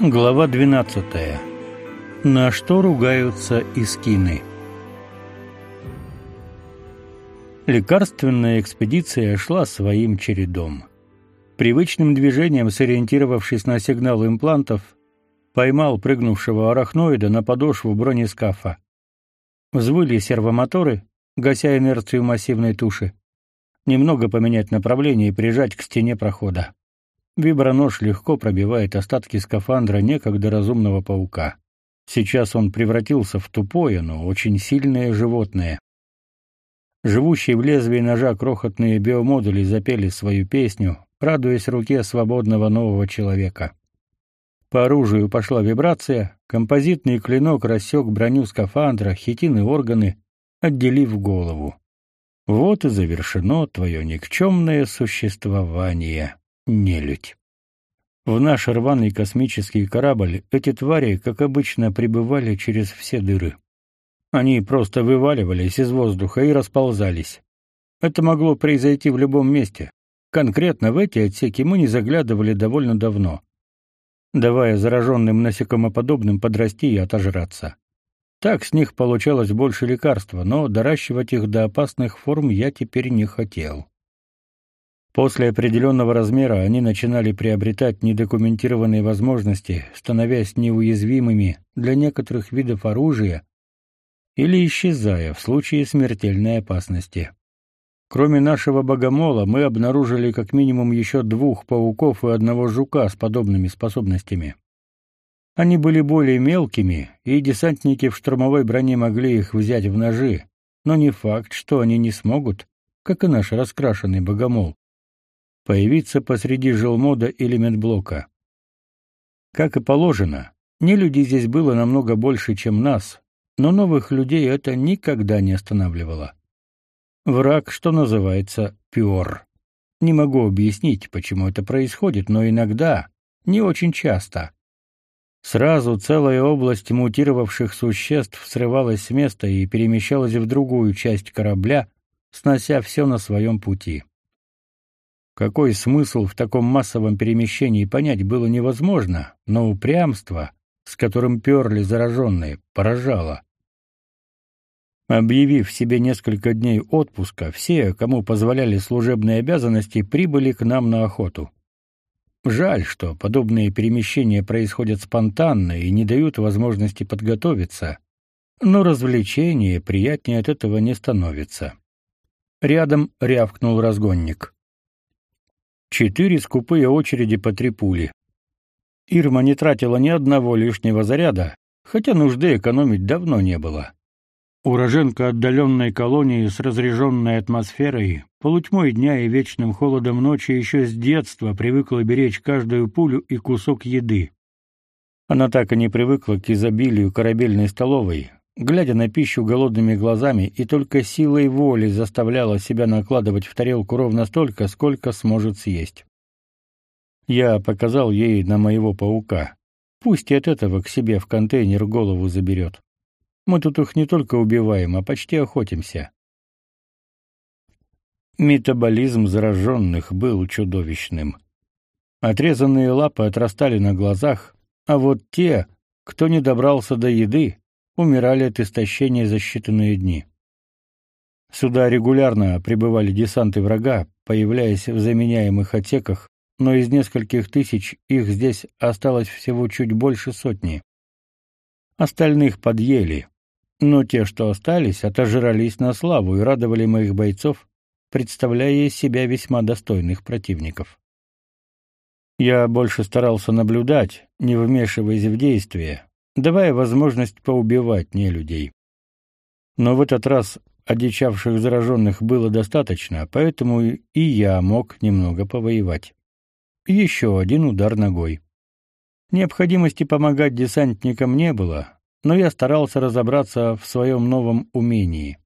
Глава 12. На что ругаются искины? Лекарственная экспедиция шла своим чередом. Привычным движением, сориентировавшись на сигнал имплантов, поймал прыгнувшего арахноида на подошву бронескафа. Взвыли сервомоторы, гася инерцию массивной туши. Немного поменять направление и прижать к стене прохода. Вибронож легко пробивает остатки скафандра некогда разумного паука. Сейчас он превратился в тупое, но очень сильное животное. Живущие в лезвии ножа крохотные биомодули запели свою песню, радуясь руке свободного нового человека. По оружию пошла вибрация, композитный клинок рассек броню скафандра, хитины органы, отделив голову. Вот и завершено твое никчемное существование нелюдь. В наш рваный космический корабль эти твари, как обычно, прибывали через все дыры. Они просто вываливались из воздуха и расползались. Это могло произойти в любом месте. Конкретно в эти отсеки мы не заглядывали довольно давно, давая зараженным насекомоподобным подрасти и отожраться. Так с них получалось больше лекарства, но доращивать их до опасных форм я теперь не хотел. После определенного размера они начинали приобретать недокументированные возможности, становясь неуязвимыми для некоторых видов оружия или исчезая в случае смертельной опасности. Кроме нашего богомола, мы обнаружили как минимум еще двух пауков и одного жука с подобными способностями. Они были более мелкими, и десантники в штурмовой броне могли их взять в ножи, но не факт, что они не смогут, как и наш раскрашенный богомол, появиться посреди жилмода или медблока. Как и положено, не людей здесь было намного больше, чем нас, но новых людей это никогда не останавливало. Враг, что называется, пёр. Не могу объяснить, почему это происходит, но иногда, не очень часто. Сразу целая область мутировавших существ срывалась с места и перемещалась в другую часть корабля, снося все на своем пути. Какой смысл в таком массовом перемещении понять было невозможно, но упрямство, с которым перли зараженные, поражало. Объявив себе несколько дней отпуска, все, кому позволяли служебные обязанности, прибыли к нам на охоту. Жаль, что подобные перемещения происходят спонтанно и не дают возможности подготовиться, но развлечение приятнее от этого не становится. Рядом рявкнул разгонник. Четыре скупые очереди по три пули. Ирма не тратила ни одного лишнего заряда, хотя нужды экономить давно не было. Уроженка отдаленной колонии с разреженной атмосферой, полутьмой дня и вечным холодом ночи еще с детства привыкла беречь каждую пулю и кусок еды. Она так и не привыкла к изобилию корабельной столовой, глядя на пищу голодными глазами и только силой воли заставляла себя накладывать в тарелку ровно столько, сколько сможет съесть. Я показал ей на моего паука. Пусть и от этого к себе в контейнер голову заберет. Мы тут их не только убиваем, а почти охотимся. Метаболизм зараженных был чудовищным. Отрезанные лапы отрастали на глазах, а вот те, кто не добрался до еды, умирали от истощения за считанные дни. Сюда регулярно прибывали десанты врага, появляясь в заменяемых отсеках, но из нескольких тысяч их здесь осталось всего чуть больше сотни. Остальных подъели, но те, что остались, отожрались на славу и радовали моих бойцов, представляя из себя весьма достойных противников. Я больше старался наблюдать, не вмешиваясь в действия, давая возможность поубивать нелюдей. Но в этот раз одичавших зараженных было достаточно, поэтому и я мог немного повоевать. Еще один удар ногой. Необходимости помогать десантникам не было, но я старался разобраться в своем новом умении.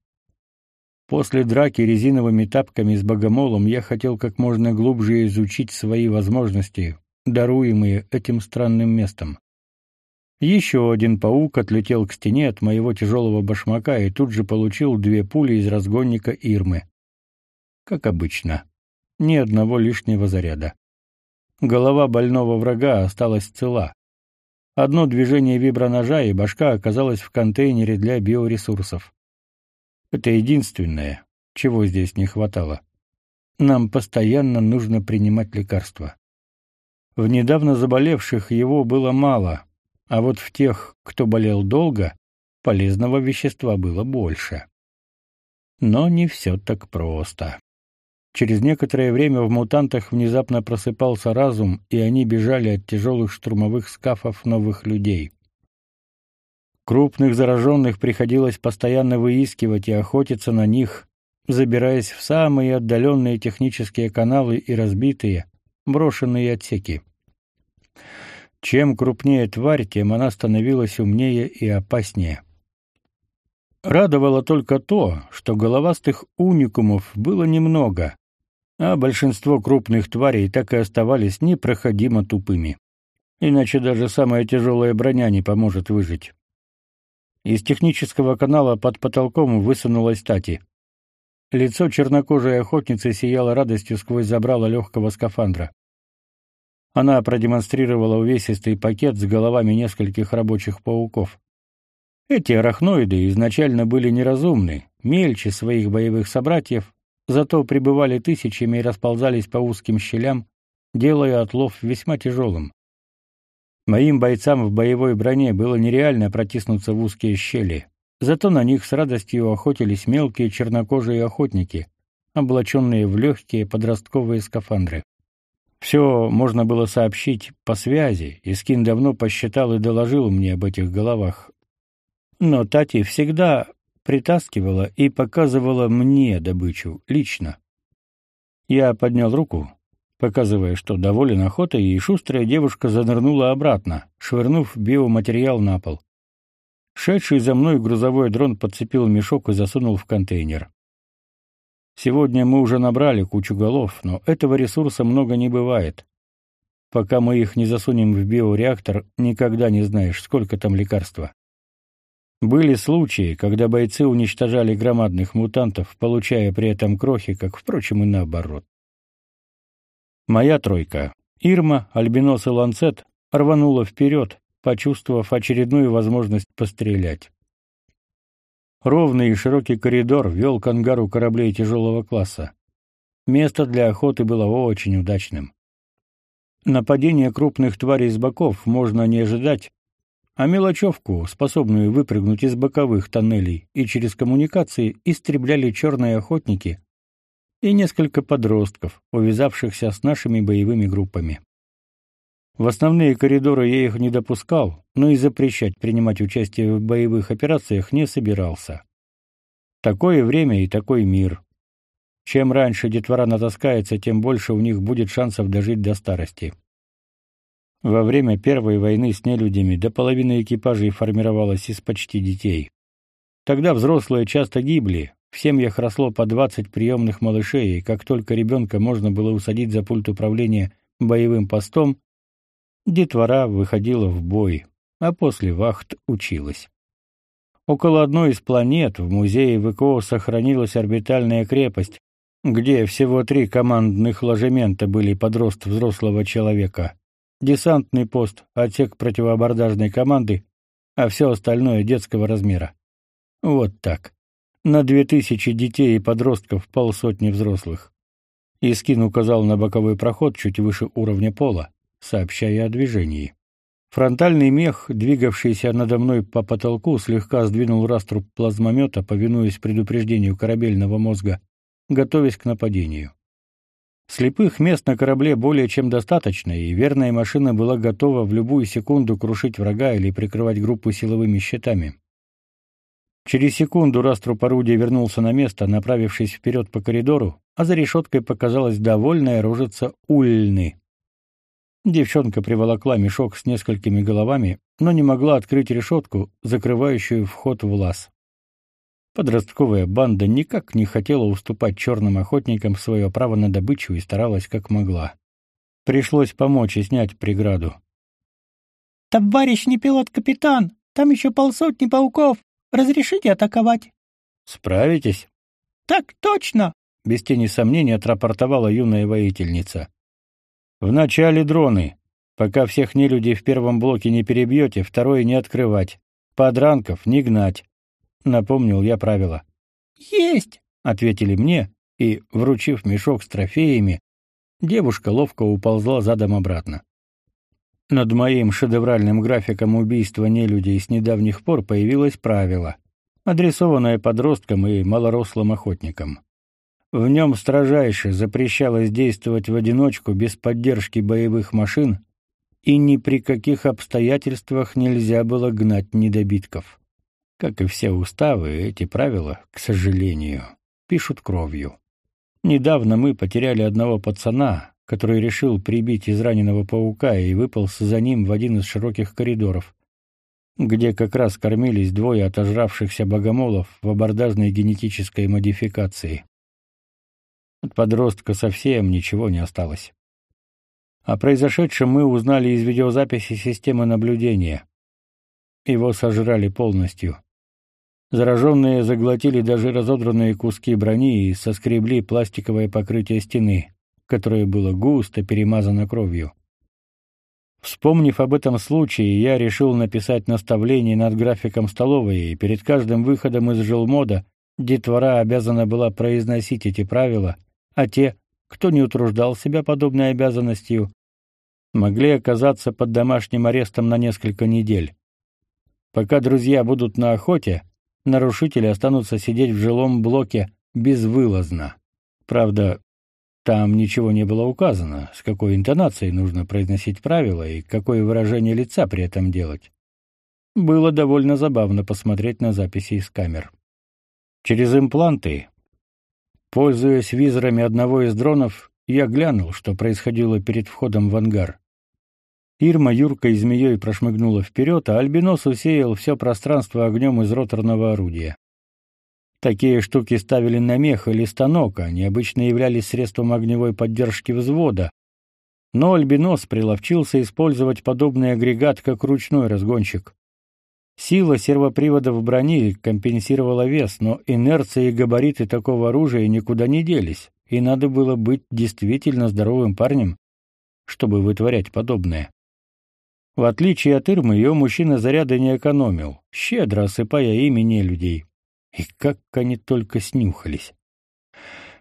После драки резиновыми тапками с богомолом я хотел как можно глубже изучить свои возможности, даруемые этим странным местом. Еще один паук отлетел к стене от моего тяжелого башмака и тут же получил две пули из разгонника Ирмы. Как обычно, ни одного лишнего заряда. Голова больного врага осталась цела. Одно движение виброножа, и башка оказалась в контейнере для биоресурсов. Это единственное, чего здесь не хватало. Нам постоянно нужно принимать лекарства. В недавно заболевших его было мало, а вот в тех, кто болел долго, полезного вещества было больше. Но не все так просто. Через некоторое время в мутантах внезапно просыпался разум, и они бежали от тяжелых штурмовых скафов новых людей. Крупных зараженных приходилось постоянно выискивать и охотиться на них, забираясь в самые отдаленные технические каналы и разбитые, брошенные отсеки. Чем крупнее тварь, тем она становилась умнее и опаснее. Радовало только то, что головастых уникумов было немного, а большинство крупных тварей так и оставались непроходимо тупыми. Иначе даже самая тяжелая броня не поможет выжить. Из технического канала под потолком высунулась Тати. Лицо чернокожей охотницы сияло радостью сквозь забрало легкого скафандра. Она продемонстрировала увесистый пакет с головами нескольких рабочих пауков. Эти арахноиды изначально были неразумны, мельче своих боевых собратьев, зато пребывали тысячами и расползались по узким щелям, делая отлов весьма тяжелым. Моим бойцам в боевой броне было нереально протиснуться в узкие щели, зато на них с радостью охотились мелкие чернокожие охотники, облаченные в легкие подростковые скафандры. Все можно было сообщить по связи, и Скин давно посчитал и доложил мне об этих головах. Но Тати всегда притаскивала и показывала мне добычу лично. Я поднял руку, показывая, что доволен охотой, и шустрая девушка занырнула обратно, швырнув биоматериал на пол. Шедший за мной грузовой дрон подцепил мешок и засунул в контейнер. Сегодня мы уже набрали кучу голов, но этого ресурса много не бывает. Пока мы их не засунем в биореактор, никогда не знаешь, сколько там лекарства. Были случаи, когда бойцы уничтожали громадных мутантов, получая при этом крохи, как, впрочем, и наоборот. Моя тройка, Ирма, Альбинос и Ланцет, рванула вперед, почувствовав очередную возможность пострелять. Ровный и широкий коридор вел к ангару кораблей тяжелого класса. Место для охоты было очень удачным. Нападение крупных тварей с боков можно не ожидать, а мелочевку, способную выпрыгнуть из боковых тоннелей и через коммуникации, истребляли черные охотники и несколько подростков, увязавшихся с нашими боевыми группами. В основные коридоры я их не допускал, но и запрещать принимать участие в боевых операциях не собирался. Такое время и такой мир. Чем раньше детвора натаскается, тем больше у них будет шансов дожить до старости. Во время Первой войны с нелюдями до половины экипажей формировалось из почти детей. Тогда взрослые часто гибли, в семьях росло по 20 приемных малышей, и как только ребенка можно было усадить за пульт управления боевым постом, Детвора выходила в бой, а после вахт училась. Около одной из планет в музее ВКО сохранилась орбитальная крепость, где всего три командных ложемента были под рост взрослого человека. Десантный пост, отсек противоабордажной команды, а все остальное детского размера. Вот так. На две тысячи детей и подростков полсотни взрослых. Искин указал на боковой проход чуть выше уровня пола сообщая о движении. Фронтальный мех, двигавшийся надо мной по потолку, слегка сдвинул раструб плазмомета, повинуясь предупреждению корабельного мозга, готовясь к нападению. Слепых мест на корабле более чем достаточно, и верная машина была готова в любую секунду крушить врага или прикрывать группу силовыми щитами. Через секунду раструб орудия вернулся на место, направившись вперед по коридору, а за решеткой показалась довольная рожица Ульны. Девчонка приволокла мешок с несколькими головами, но не могла открыть решетку, закрывающую вход в лаз. Подростковая банда никак не хотела уступать черным охотникам свое право на добычу и старалась как могла. Пришлось помочь и снять преграду. «Товарищ не пилот-капитан, там еще полсотни пауков. Разрешите атаковать?» «Справитесь?» «Так точно!» — без тени сомнений отрапортовала юная воительница. Вначале дроны. Пока всех нелюдей в первом блоке не перебьете, второй не открывать. Подранков не гнать. Напомнил я правила. Есть, ответили мне, и, вручив мешок с трофеями, девушка ловко уползла задом обратно. Над моим шедевральным графиком убийства нелюдей с недавних пор появилось правило, адресованное подросткам и малорослым охотникам. В нем строжайше запрещалось действовать в одиночку без поддержки боевых машин, и ни при каких обстоятельствах нельзя было гнать недобитков. Как и все уставы, эти правила, к сожалению, пишут кровью. Недавно мы потеряли одного пацана, который решил прибить израненного паука и выполз за ним в один из широких коридоров, где как раз кормились двое отожравшихся богомолов в абордажной генетической модификации. От подростка совсем ничего не осталось. О произошедшем мы узнали из видеозаписи системы наблюдения. Его сожрали полностью. Зараженные заглотили даже разодранные куски брони и соскребли пластиковое покрытие стены которое было густо перемазано кровью. Вспомнив об этом случае, я решил написать наставление над графиком столовой, и перед каждым выходом из жилмода детвора обязана была произносить эти правила, а те, кто не утруждал себя подобной обязанностью, могли оказаться под домашним арестом на несколько недель. Пока друзья будут на охоте, нарушители останутся сидеть в жилом блоке безвылазно. Правда, там ничего не было указано, с какой интонацией нужно произносить правила и какое выражение лица при этом делать. Было довольно забавно посмотреть на записи из камер. Через импланты, пользуясь визорами одного из дронов, я глянул, что происходило перед входом в ангар. Ирма юркой змеей прошмыгнула вперед, а Альбинос усеял все пространство огнем из роторного орудия. Такие штуки ставили на мех или станок, они обычно являлись средством огневой поддержки взвода. Но Альбинос приловчился использовать подобный агрегат как ручной разгонщик. Сила сервоприводов брони компенсировала вес, но инерция и габариты такого оружия никуда не делись, и надо было быть действительно здоровым парнем, чтобы вытворять подобное. В отличие от Ирмы, ее мужчина заряда не экономил, щедро осыпая ими людей. И как они только снюхались.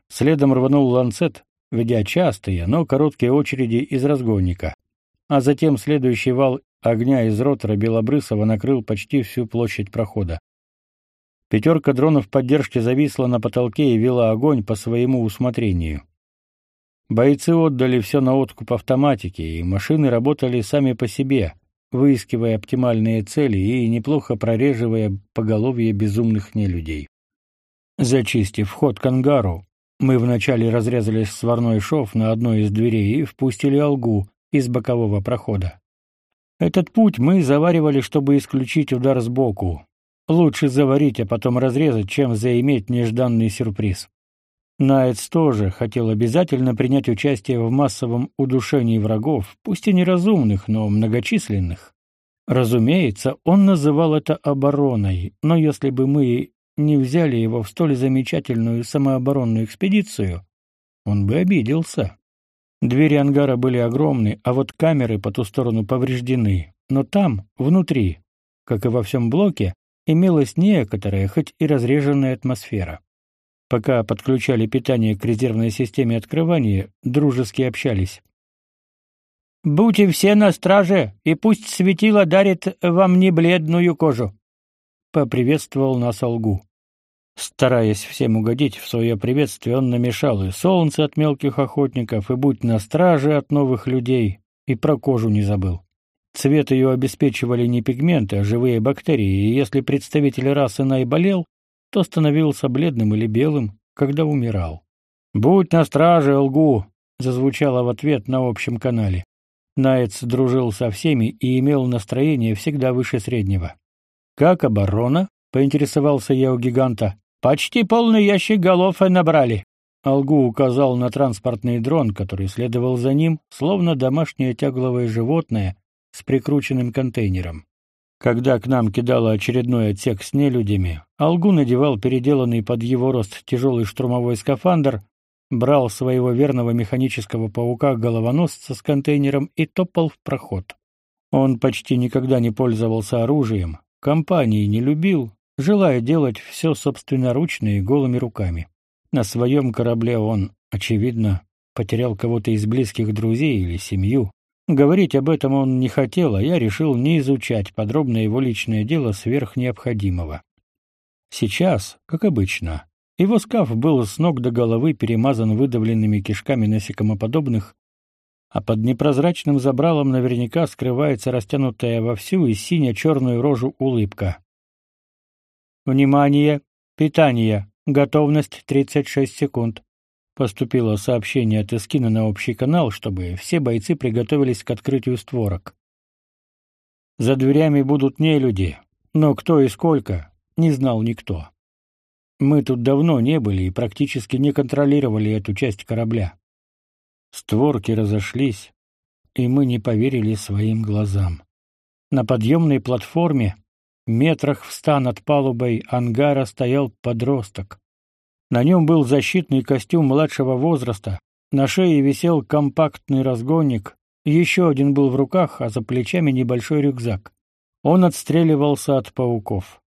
Следом рванул ланцет, ведя частые, но короткие очереди из разгонника. А затем следующий вал огня из ротора Белобрысова накрыл почти всю площадь прохода. Пятерка дронов поддержки зависла на потолке и вела огонь по своему усмотрению. Бойцы отдали все на откуп автоматике, и машины работали сами по себе, выискивая оптимальные цели и неплохо прореживая поголовье безумных нелюдей. Зачистив вход к ангару, мы вначале разрезали сварной шов на одной из дверей и впустили алгу из бокового прохода. Этот путь мы заваривали, чтобы исключить удар сбоку. Лучше заварить, а потом разрезать, чем заиметь нежданный сюрприз. Найтс тоже хотел обязательно принять участие в массовом удушении врагов, пусть и неразумных, но многочисленных. Разумеется, он называл это обороной, но если бы мы не взяли его в столь замечательную самооборонную экспедицию, он бы обиделся. Двери ангара были огромны, а вот камеры по ту сторону повреждены, но там, внутри, как и во всем блоке, имелась некоторая, хоть и разреженная атмосфера. Пока подключали питание к резервной системе открывания, дружески общались. «Будьте все на страже, и пусть светило дарит вам не бледную кожу!» — поприветствовал нас Алгу. Стараясь всем угодить в свое приветствие, он намешал и солнце от мелких охотников, и будь на страже от новых людей, и про кожу не забыл. Цвет ее обеспечивали не пигменты, а живые бактерии, и если представитель расы Най болел, то становился бледным или белым, когда умирал. «Будь на страже, лгу!» — зазвучало в ответ на общем канале. Найц дружил со всеми и имел настроение всегда выше среднего. «Как оборона?» — поинтересовался я у гиганта. «Почти полный ящик голов набрали». Алгу указал на транспортный дрон, который следовал за ним, словно домашнее тягловое животное с прикрученным контейнером. Когда к нам кидало очередной отсек с нелюдями, Алгу надевал переделанный под его рост тяжелый штурмовой скафандр, брал своего верного механического паука-головоносца с контейнером и топал в проход. Он почти никогда не пользовался оружием, компании не любил, желая делать все собственноручно и голыми руками. На своем корабле он, очевидно, потерял кого-то из близких друзей или семью. Говорить об этом он не хотел, а я решил не изучать подробно его личное дело сверх необходимого. Сейчас, как обычно, его скаф был с ног до головы перемазан выдавленными кишками насекомоподобных, а под непрозрачным забралом наверняка скрывается растянутая во всю и сине-черную рожу улыбка. «Внимание! Питание! Готовность 36 секунд!» Поступило сообщение от Эскина на общий канал, чтобы все бойцы приготовились к открытию створок. За дверями будут не люди, но кто и сколько, не знал никто. Мы тут давно не были и практически не контролировали эту часть корабля. Створки разошлись, и мы не поверили своим глазам. На подъемной платформе, метрах в ста над палубой ангара, стоял подросток. На нем был защитный костюм младшего возраста, на шее висел компактный разгонник, еще один был в руках, а за плечами небольшой рюкзак. Он отстреливался от пауков.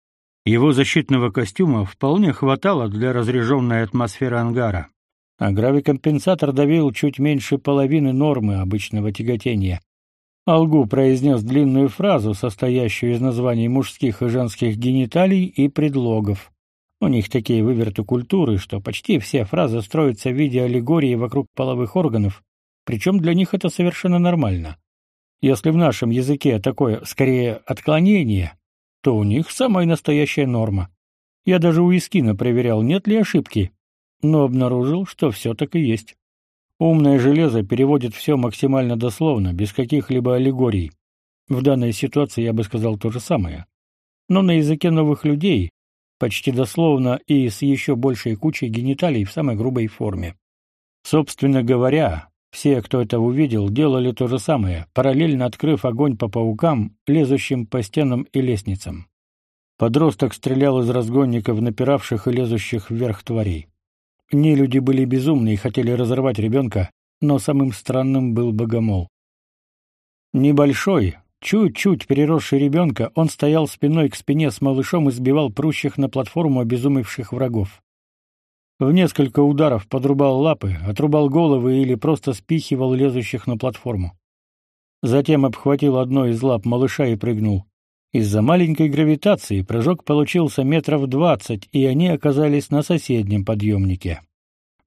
Его защитного костюма вполне хватало для разряженной атмосферы ангара, а гравикомпенсатор давил чуть меньше половины нормы обычного тяготения. Алгу произнес длинную фразу, состоящую из названий мужских и женских гениталий и предлогов. У них такие выверты культуры, что почти все фразы строятся в виде аллегории вокруг половых органов, причем для них это совершенно нормально. Если в нашем языке такое, скорее, отклонение, то у них самая настоящая норма. Я даже у Искина проверял, нет ли ошибки, но обнаружил, что все так и есть. Умное железо переводит все максимально дословно, без каких-либо аллегорий. В данной ситуации я бы сказал то же самое. Но на языке новых людей, почти дословно и с еще большей кучей гениталий в самой грубой форме. Собственно говоря, все, кто это увидел, делали то же самое, параллельно открыв огонь по паукам, лезущим по стенам и лестницам. Подросток стрелял из разгонников напиравших и лезущих вверх тварей. Нелюди были безумны и хотели разорвать ребенка, но самым странным был богомол. Небольшой, Чуть-чуть переросший ребенка, он стоял спиной к спине с малышом и сбивал прущих на платформу обезумевших врагов. В несколько ударов подрубал лапы, отрубал головы или просто спихивал лезущих на платформу. Затем обхватил одной из лап малыша и прыгнул. Из-за маленькой гравитации прыжок получился метров двадцать, и они оказались на соседнем подъемнике.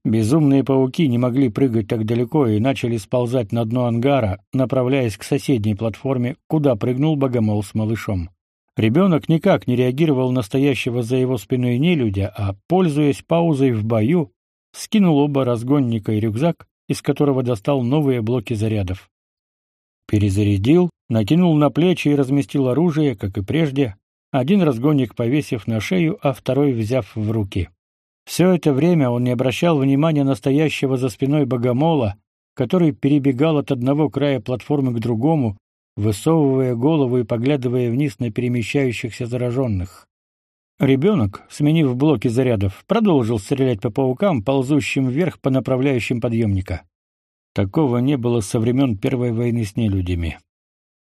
Безумные пауки не могли прыгать так далеко и начали сползать на дно ангара, направляясь к соседней платформе, куда прыгнул богомол с малышом. Ребенок никак не реагировал на стоящего за его спиной нелюдя, а, пользуясь паузой в бою, скинул оба разгонника и рюкзак, из которого достал новые блоки зарядов. Перезарядил, накинул на плечи и разместил оружие, как и прежде, один разгонник повесив на шею, а второй взяв в руки. Все это время он не обращал внимания на стоящего за спиной богомола, который перебегал от одного края платформы к другому, высовывая голову и поглядывая вниз на перемещающихся зараженных. Ребенок, сменив блоки зарядов, продолжил стрелять по паукам, ползущим вверх по направляющим подъемника. Такого не было со времен Первой войны с нелюдями.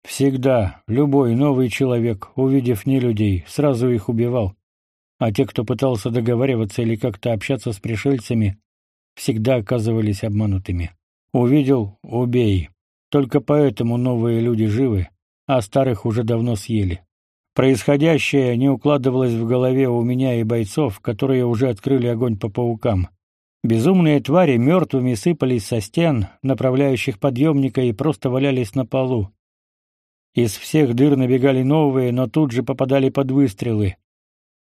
Всегда любой новый человек, увидев нелюдей, сразу их убивал а те, кто пытался договариваться или как-то общаться с пришельцами, всегда оказывались обманутыми. Увидел — убей. Только поэтому новые люди живы, а старых уже давно съели. Происходящее не укладывалось в голове у меня и бойцов, которые уже открыли огонь по паукам. Безумные твари мертвыми сыпались со стен, направляющих подъемника, и просто валялись на полу. Из всех дыр набегали новые, но тут же попадали под выстрелы.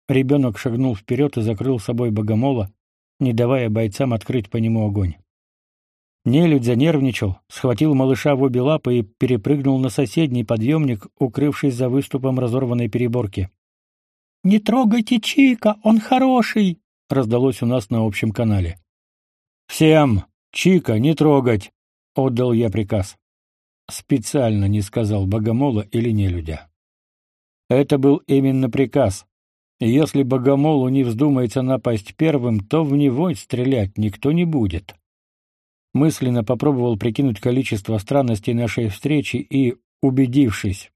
Ребенок шагнул вперед и закрыл собой богомола, не давая бойцам открыть по нему огонь. Нелюдь занервничал, схватил малыша в обе лапы и перепрыгнул на соседний подъемник, укрывшись за выступом разорванной переборки. «Не трогайте Чика, он хороший!» — раздалось у нас на общем канале. «Всем! Чика не трогать!» — отдал я приказ. Специально не сказал богомола или нелюдя. Это был именно приказ, если богомолу не вздумается напасть первым, то в него стрелять никто не будет. Мысленно попробовал прикинуть количество странностей нашей встречи и, убедившись,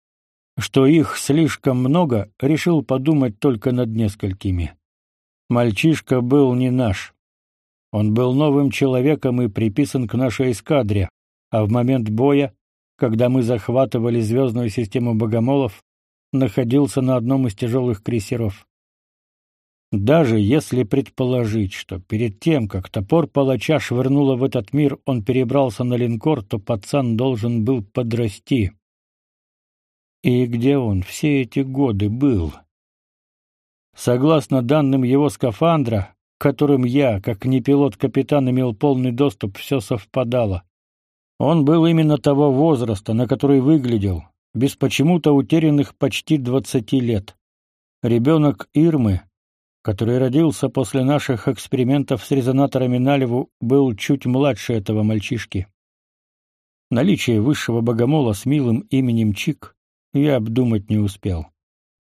что их слишком много, решил подумать только над несколькими. Мальчишка был не наш. Он был новым человеком и приписан к нашей эскадре, а в момент боя, когда мы захватывали звездную систему богомолов, находился на одном из тяжелых крейсеров. Даже если предположить, что перед тем, как топор палача швырнуло в этот мир, он перебрался на линкор, то пацан должен был подрасти. И где он все эти годы был? Согласно данным его скафандра, которым я, как не пилот-капитан, имел полный доступ, все совпадало. Он был именно того возраста, на который выглядел, без почему-то утерянных почти двадцати лет. Ребенок Ирмы, который родился после наших экспериментов с резонаторами Налеву, был чуть младше этого мальчишки. Наличие высшего богомола с милым именем Чик я обдумать не успел.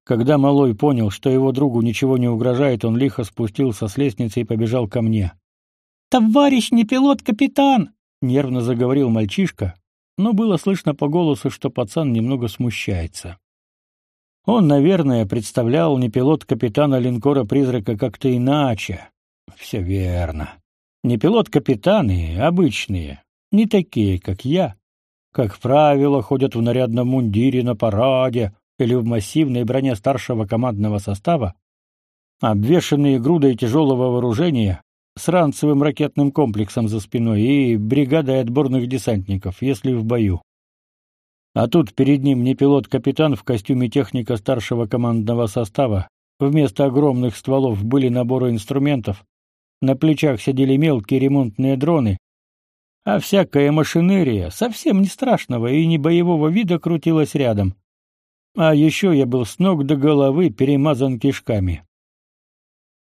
Когда малой понял, что его другу ничего не угрожает, он лихо спустился с лестницы и побежал ко мне. «Товарищ не пилот-капитан!» — нервно заговорил мальчишка, но было слышно по голосу, что пацан немного смущается. Он, наверное, представлял не пилот-капитана линкора-призрака как-то иначе. Все верно. Не пилот-капитаны, обычные, не такие, как я, как правило, ходят в нарядном мундире на параде или в массивной броне старшего командного состава, обвешанные грудой тяжелого вооружения, с ранцевым ракетным комплексом за спиной и бригадой отборных десантников, если в бою. А тут перед ним не пилот-капитан в костюме техника старшего командного состава, вместо огромных стволов были наборы инструментов, на плечах сидели мелкие ремонтные дроны, а всякая машинерия совсем не страшного и не боевого вида крутилась рядом. А еще я был с ног до головы перемазан кишками.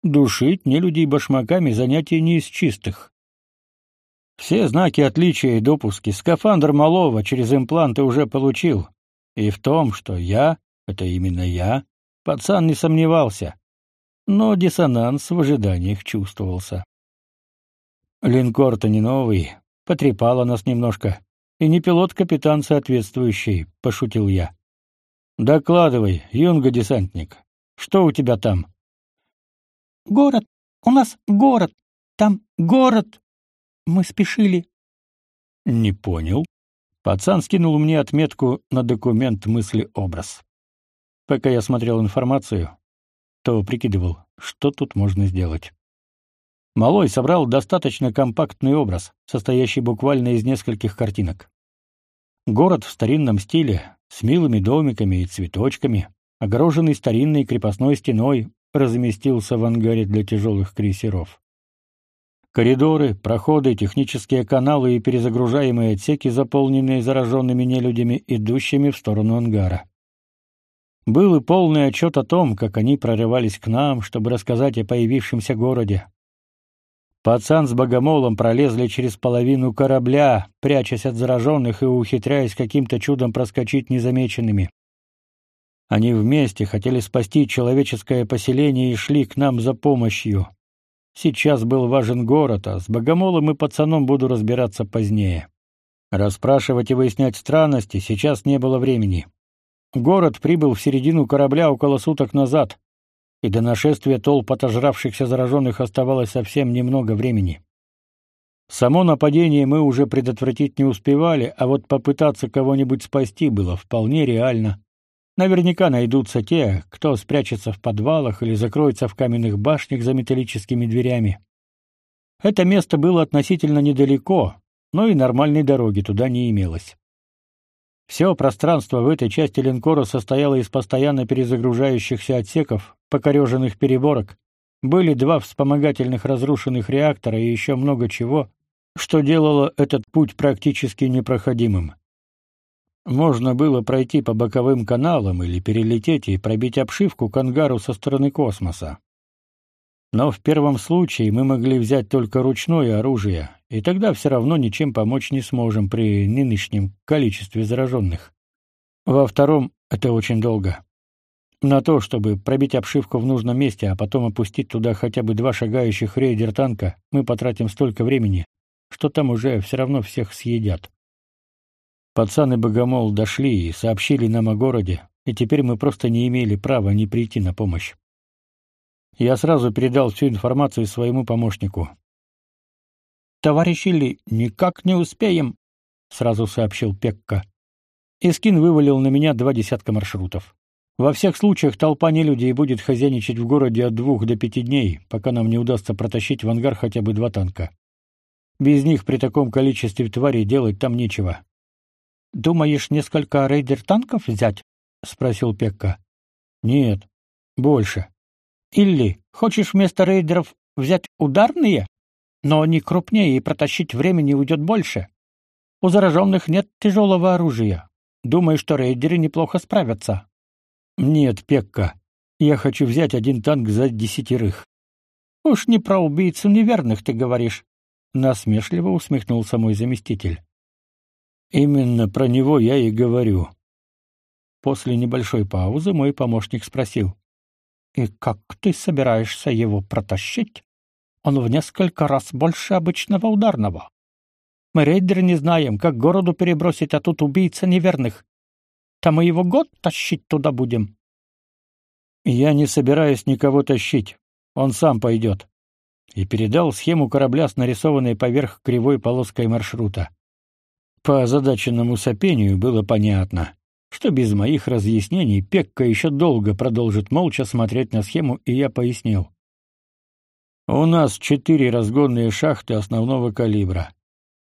Душить не людей башмаками занятие не из чистых. Все знаки отличия и допуски скафандр малого через импланты уже получил. И в том, что я — это именно я, пацан не сомневался. Но диссонанс в ожиданиях чувствовался. Линкор-то не новый, потрепала нас немножко. И не пилот-капитан соответствующий, пошутил я. Докладывай, юнга-десантник. Что у тебя там? Город. У нас город. Там город. Мы спешили. Не понял. Пацан скинул мне отметку на документ мысли-образ. Пока я смотрел информацию, то прикидывал, что тут можно сделать. Малой собрал достаточно компактный образ, состоящий буквально из нескольких картинок. Город в старинном стиле, с милыми домиками и цветочками, огороженный старинной крепостной стеной, разместился в ангаре для тяжелых крейсеров. Коридоры, проходы, технические каналы и перезагружаемые отсеки, заполненные зараженными нелюдями, идущими в сторону ангара. Был и полный отчет о том, как они прорывались к нам, чтобы рассказать о появившемся городе, Пацан с богомолом пролезли через половину корабля, прячась от зараженных и ухитряясь каким-то чудом проскочить незамеченными. Они вместе хотели спасти человеческое поселение и шли к нам за помощью. Сейчас был важен город, а с богомолом и пацаном буду разбираться позднее. Расспрашивать и выяснять странности сейчас не было времени. Город прибыл в середину корабля около суток назад и до нашествия толп отожравшихся зараженных оставалось совсем немного времени. Само нападение мы уже предотвратить не успевали, а вот попытаться кого-нибудь спасти было вполне реально. Наверняка найдутся те, кто спрячется в подвалах или закроется в каменных башнях за металлическими дверями. Это место было относительно недалеко, но и нормальной дороги туда не имелось. Все пространство в этой части линкора состояло из постоянно перезагружающихся отсеков, покореженных переборок, были два вспомогательных разрушенных реактора и еще много чего, что делало этот путь практически непроходимым. Можно было пройти по боковым каналам или перелететь и пробить обшивку к ангару со стороны космоса. Но в первом случае мы могли взять только ручное оружие, и тогда все равно ничем помочь не сможем при нынешнем количестве зараженных. Во втором это очень долго. На то, чтобы пробить обшивку в нужном месте, а потом опустить туда хотя бы два шагающих рейдер-танка, мы потратим столько времени, что там уже все равно всех съедят. Пацаны Богомол дошли и сообщили нам о городе, и теперь мы просто не имели права не прийти на помощь. Я сразу передал всю информацию своему помощнику. «Товарищ Илли, никак не успеем», — сразу сообщил Пекка. Искин вывалил на меня два десятка маршрутов. Во всех случаях толпа нелюдей будет хозяйничать в городе от двух до пяти дней, пока нам не удастся протащить в ангар хотя бы два танка. Без них при таком количестве тварей делать там нечего. Думаешь, несколько рейдер-танков взять? спросил Пекка. Нет, больше. Или хочешь вместо рейдеров взять ударные, но они крупнее и протащить времени уйдет больше? У зараженных нет тяжелого оружия. Думаю, что рейдеры неплохо справятся. Нет, Пекка. Я хочу взять один танк за десятерых. Уж не про убийцу неверных ты говоришь, насмешливо усмехнулся мой заместитель. Именно про него я и говорю. После небольшой паузы мой помощник спросил: "И как ты собираешься его протащить? Он в несколько раз больше обычного ударного. Мы рейдеры не знаем, как городу перебросить, а тут убийца неверных. Там мы его год тащить туда будем. Я не собираюсь никого тащить. Он сам пойдет. И передал схему корабля с нарисованной поверх кривой полоской маршрута. По озадаченному сопению было понятно, что без моих разъяснений Пекка еще долго продолжит молча смотреть на схему, и я пояснил. У нас четыре разгонные шахты основного калибра.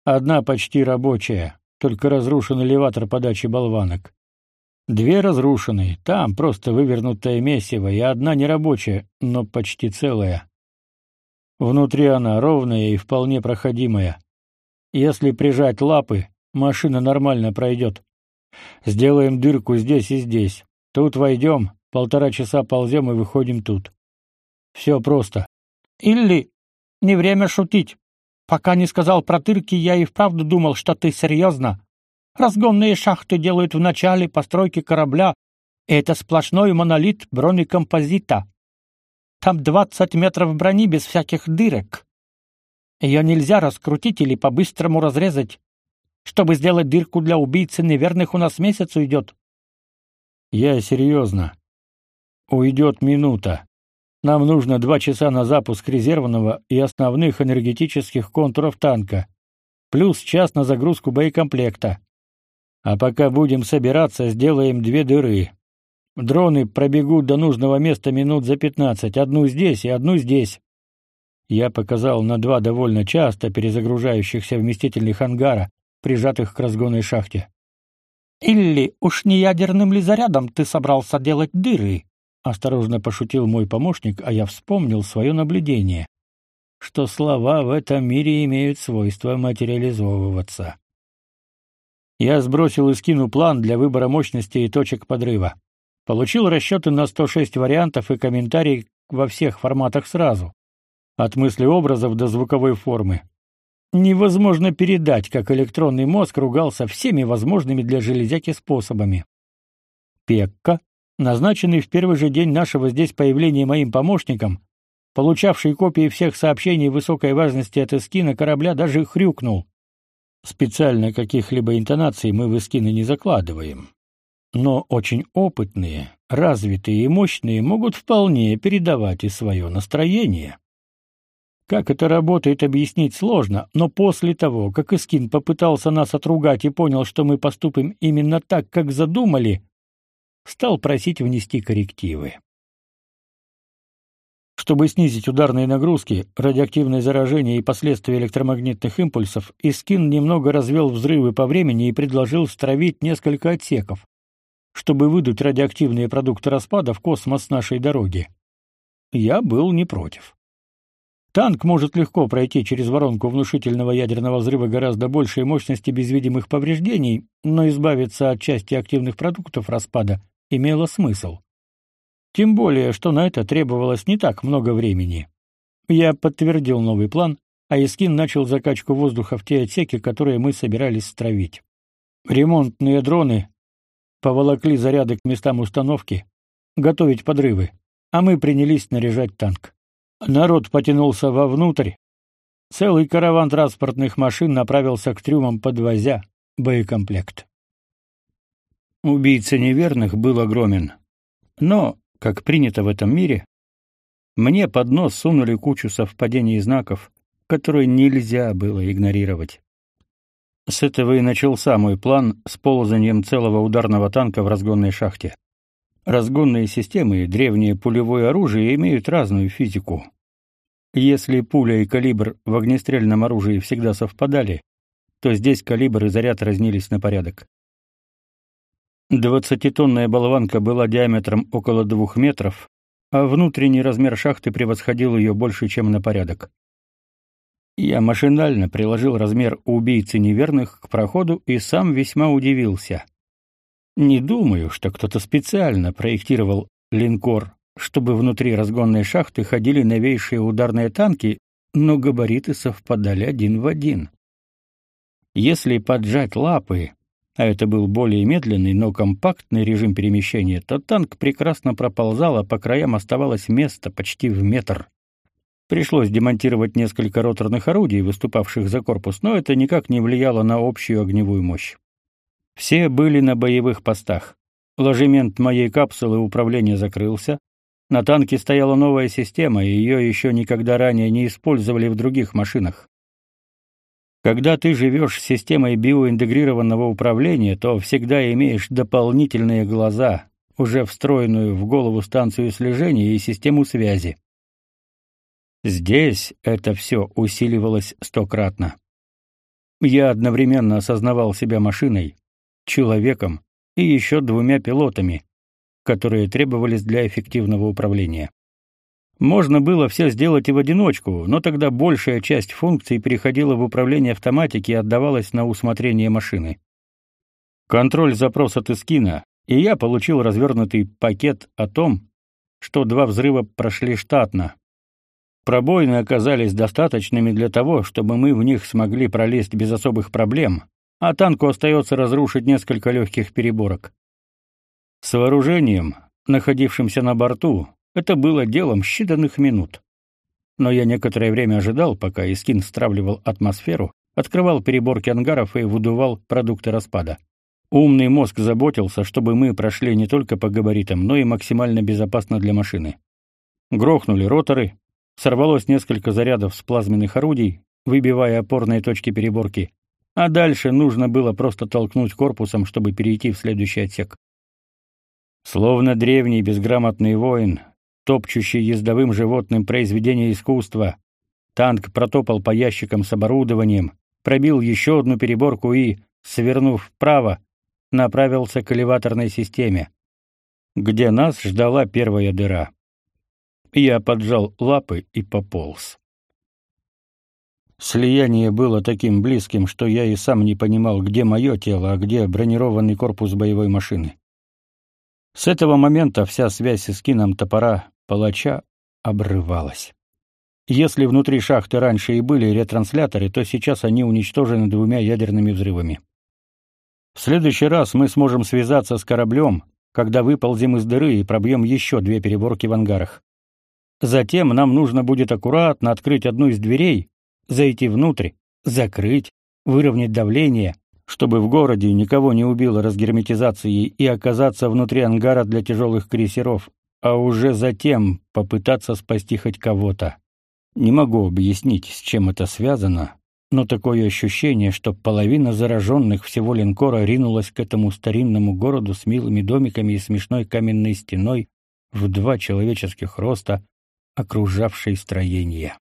Одна почти рабочая, только разрушен элеватор подачи болванок. Две разрушены, там просто вывернутое месиво, и одна нерабочая, но почти целая. Внутри она ровная и вполне проходимая. Если прижать лапы, машина нормально пройдет. Сделаем дырку здесь и здесь. Тут войдем, полтора часа ползем и выходим тут. Все просто. Или не время шутить. Пока не сказал про дырки, я и вправду думал, что ты серьезно. Разгонные шахты делают в начале постройки корабля, это сплошной монолит бронекомпозита. Там двадцать метров брони без всяких дырок. Ее нельзя раскрутить или по-быстрому разрезать. Чтобы сделать дырку для убийцы неверных, у нас месяц уйдет. Я серьезно. Уйдет минута. Нам нужно два часа на запуск резервного и основных энергетических контуров танка, плюс час на загрузку боекомплекта. А пока будем собираться, сделаем две дыры. Дроны пробегут до нужного места минут за пятнадцать, одну здесь и одну здесь. Я показал на два довольно часто перезагружающихся вместительных ангара, прижатых к разгонной шахте. Или уж не ядерным ли зарядом ты собрался делать дыры? осторожно пошутил мой помощник, а я вспомнил свое наблюдение, что слова в этом мире имеют свойство материализовываться. Я сбросил и скину план для выбора мощности и точек подрыва. Получил расчеты на 106 вариантов и комментарии во всех форматах сразу, от мысли образов до звуковой формы. Невозможно передать, как электронный мозг ругался всеми возможными для железяки способами. Пекка, назначенный в первый же день нашего здесь появления моим помощником, получавший копии всех сообщений высокой важности от эскина корабля, даже хрюкнул. Специально каких-либо интонаций мы в эскины не закладываем. Но очень опытные, развитые и мощные могут вполне передавать и свое настроение. Как это работает, объяснить сложно, но после того, как Искин попытался нас отругать и понял, что мы поступим именно так, как задумали, стал просить внести коррективы. Чтобы снизить ударные нагрузки, радиоактивное заражение и последствия электромагнитных импульсов, Искин немного развел взрывы по времени и предложил стравить несколько отсеков, чтобы выдуть радиоактивные продукты распада в космос нашей дороги. Я был не против. Танк может легко пройти через воронку внушительного ядерного взрыва гораздо большей мощности без видимых повреждений, но избавиться от части активных продуктов распада имело смысл. Тем более, что на это требовалось не так много времени. Я подтвердил новый план, а Искин начал закачку воздуха в те отсеки, которые мы собирались стравить. Ремонтные дроны поволокли заряды к местам установки, готовить подрывы, а мы принялись наряжать танк. Народ потянулся вовнутрь. Целый караван транспортных машин направился к трюмам, подвозя боекомплект. Убийца неверных был огромен. Но, как принято в этом мире, мне под нос сунули кучу совпадений и знаков, которые нельзя было игнорировать. С этого и начался мой план с ползанием целого ударного танка в разгонной шахте. Разгонные системы и древнее пулевое оружие имеют разную физику. Если пуля и калибр в огнестрельном оружии всегда совпадали, то здесь калибр и заряд разнились на порядок. Двадцатитонная болванка была диаметром около двух метров, а внутренний размер шахты превосходил ее больше, чем на порядок. Я машинально приложил размер убийцы неверных к проходу и сам весьма удивился. Не думаю, что кто-то специально проектировал линкор, чтобы внутри разгонной шахты ходили новейшие ударные танки, но габариты совпадали один в один. Если поджать лапы, а это был более медленный, но компактный режим перемещения, то танк прекрасно проползал, а по краям оставалось место почти в метр. Пришлось демонтировать несколько роторных орудий, выступавших за корпус, но это никак не влияло на общую огневую мощь. Все были на боевых постах. Ложемент моей капсулы управления закрылся. На танке стояла новая система, и ее еще никогда ранее не использовали в других машинах. Когда ты живешь системой биоинтегрированного управления, то всегда имеешь дополнительные глаза, уже встроенную в голову станцию слежения и систему связи. Здесь это все усиливалось стократно. Я одновременно осознавал себя машиной, человеком и еще двумя пилотами, которые требовались для эффективного управления. Можно было все сделать и в одиночку, но тогда большая часть функций переходила в управление автоматики и отдавалась на усмотрение машины. Контроль запроса от Искина, и я получил развернутый пакет о том, что два взрыва прошли штатно, Пробоины оказались достаточными для того, чтобы мы в них смогли пролезть без особых проблем, а танку остается разрушить несколько легких переборок. С вооружением, находившимся на борту, это было делом считанных минут. Но я некоторое время ожидал, пока Искин стравливал атмосферу, открывал переборки ангаров и выдувал продукты распада. Умный мозг заботился, чтобы мы прошли не только по габаритам, но и максимально безопасно для машины. Грохнули роторы, Сорвалось несколько зарядов с плазменных орудий, выбивая опорные точки переборки, а дальше нужно было просто толкнуть корпусом, чтобы перейти в следующий отсек. Словно древний безграмотный воин, топчущий ездовым животным произведение искусства, танк протопал по ящикам с оборудованием, пробил еще одну переборку и, свернув вправо, направился к элеваторной системе, где нас ждала первая дыра. Я поджал лапы и пополз. Слияние было таким близким, что я и сам не понимал, где мое тело, а где бронированный корпус боевой машины. С этого момента вся связь с кином топора палача обрывалась. Если внутри шахты раньше и были ретрансляторы, то сейчас они уничтожены двумя ядерными взрывами. В следующий раз мы сможем связаться с кораблем, когда выползем из дыры и пробьем еще две переборки в ангарах. Затем нам нужно будет аккуратно открыть одну из дверей, зайти внутрь, закрыть, выровнять давление, чтобы в городе никого не убило разгерметизацией и оказаться внутри ангара для тяжелых крейсеров, а уже затем попытаться спасти хоть кого-то. Не могу объяснить, с чем это связано, но такое ощущение, что половина зараженных всего линкора ринулась к этому старинному городу с милыми домиками и смешной каменной стеной в два человеческих роста, окружавшей строение.